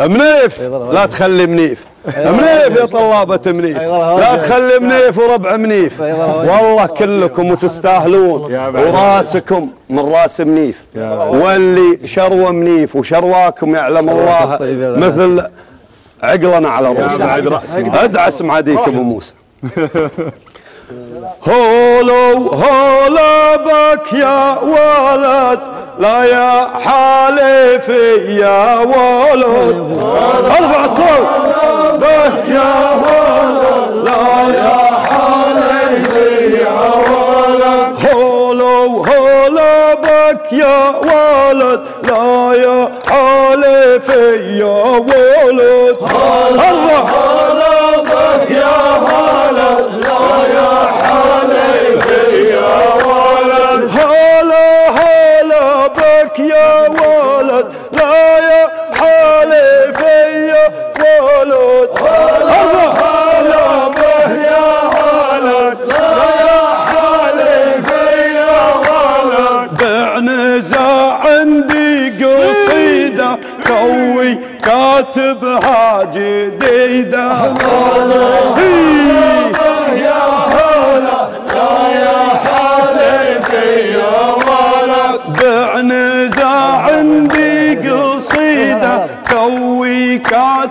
منيف. لا تخلي منيف. منيف يا طلابة منيف. لا تخلي منيف وربع منيف. والله كلكم وتستاهلون. وراسكم من راس منيف. واللي شروه منيف وشرواكم يعلم الله مثل عقلنا على رؤوسنا أدعس معاديك أبو موسى. هولو هولا بك يا ولد لا يا حالفي يا ولد. ارفع الصوت بك يا ولد لا يا حالفي يا ولد. هولو هولا بك يا ولد لا يا حالفي يا ولد ارفع لا يا حالي فيا ولد يا ولد لا يا حليفي يا ولد عندي قصيدة كوي كاتبها جديدة يا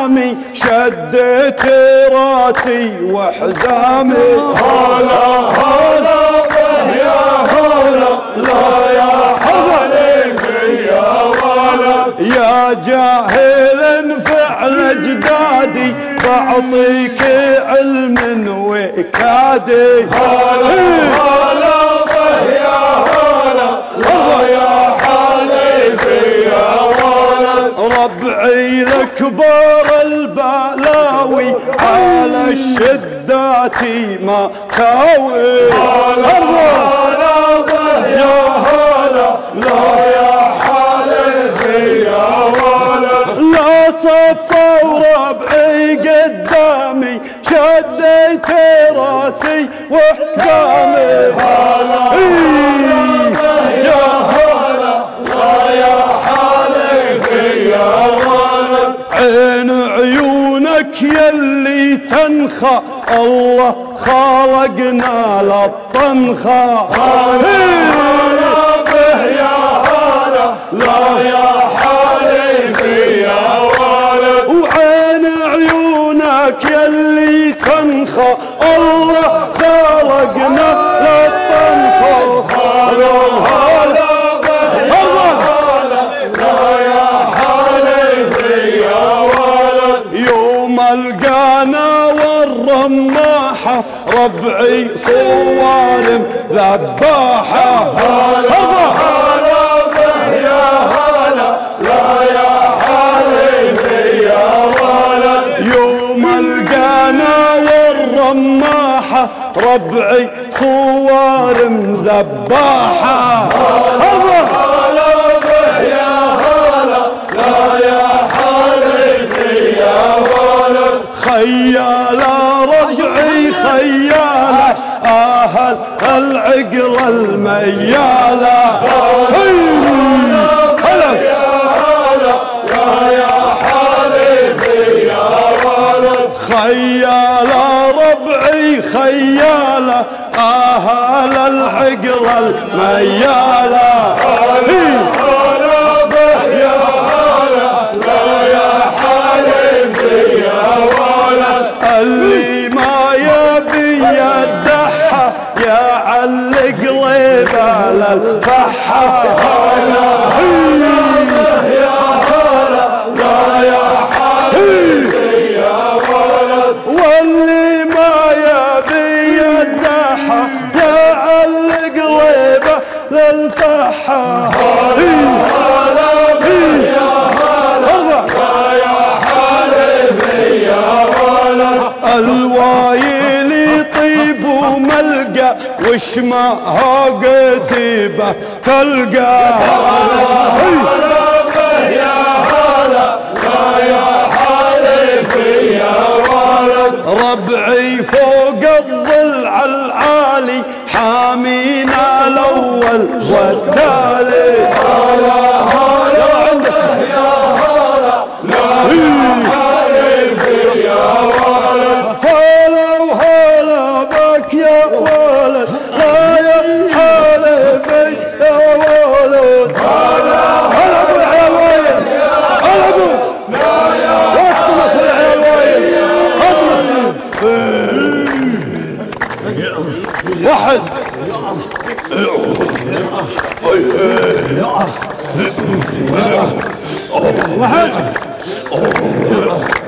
قدامي شديت راسي وحزامي. هلا هلا يا هلا لا يا حليفي يا ولد يا جاهل فعل أجدادي بعطيك علم وكادي هلا به ربعي الكبار البلاوي على الشدات ما تاوي هلا يا هلا لا يا حليفي يا ولد لا صفوا ربعي قدامي شديت راسي وحزامي يلي تنخى الله خلقنا للطنخة هلا به يا هلا لا يا حليفي يا وعين عيونك يلي تنخى الله ربعي صوارم ذباحة هلا. به يا هلا. لا يا حليفي يا ولد يوم القانا والرماحة ربعي صوارم ذباحة هلا. به ربعي خيالة أهل العقل الميالة هلا لا يا حليفي يا ولد خيالة ربعي خيالة أهل العقل الميالة الفحة الوايل طيب وملقى وش ما قتيبة تلقى. ربعي فوق الظل على العالم. والتالي هلا هلا يا هلا هلا Oh,